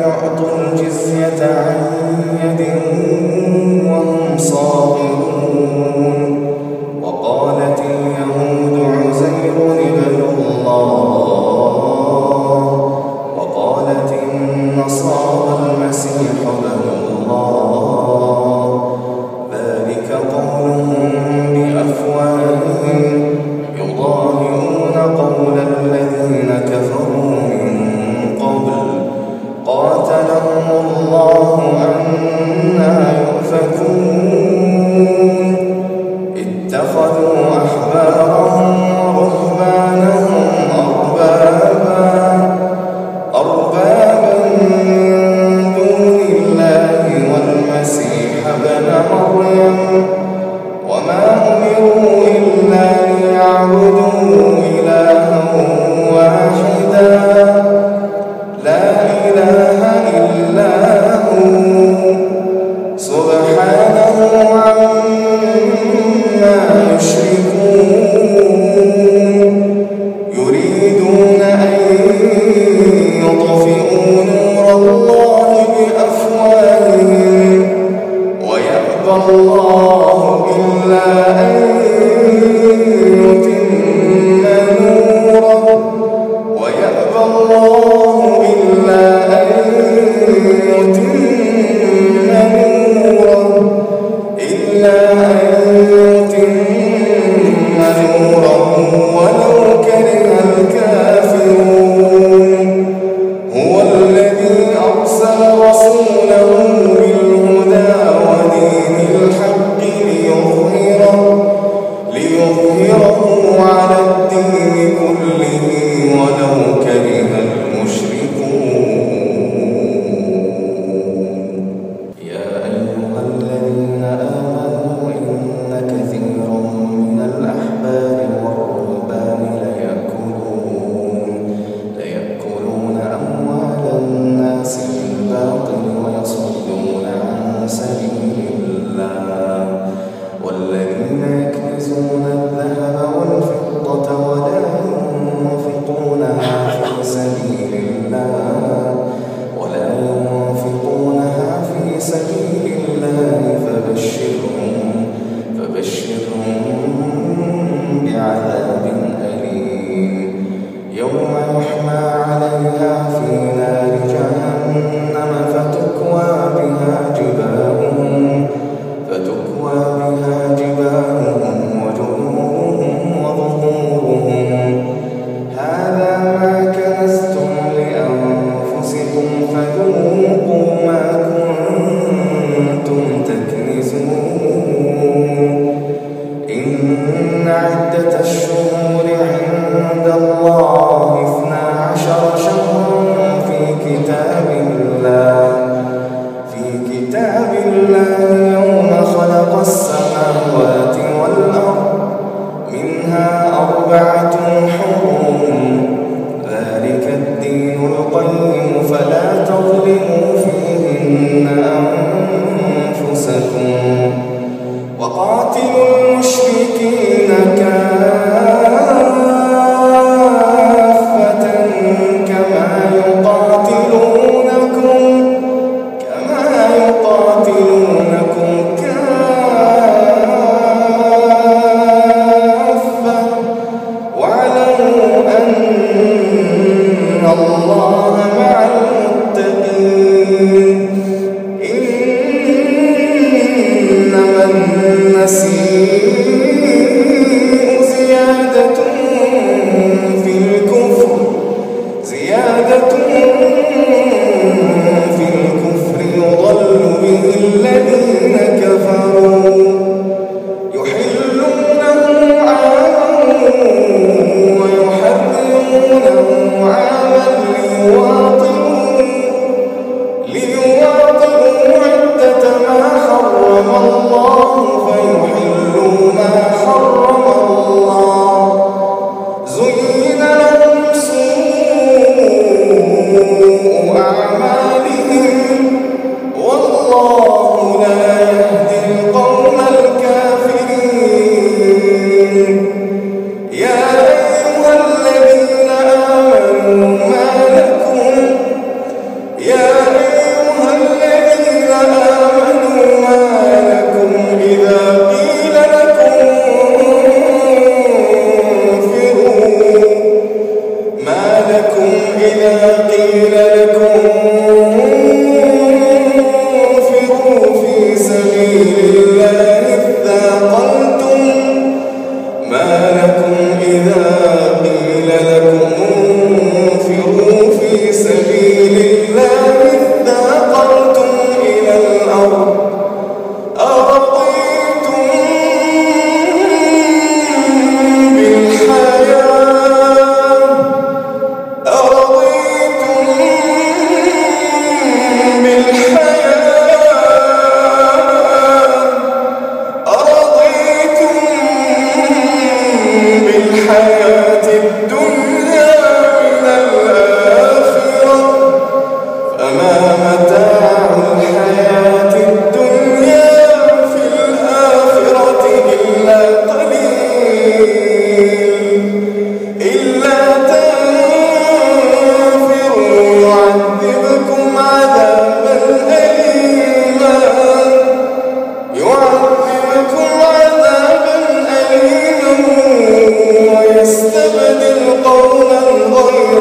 يعطوا الجزية عن يد Alabama ليظهره على الدين كله ولو كان يوم يحيي see الحياة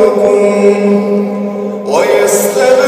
ربكم ويستمع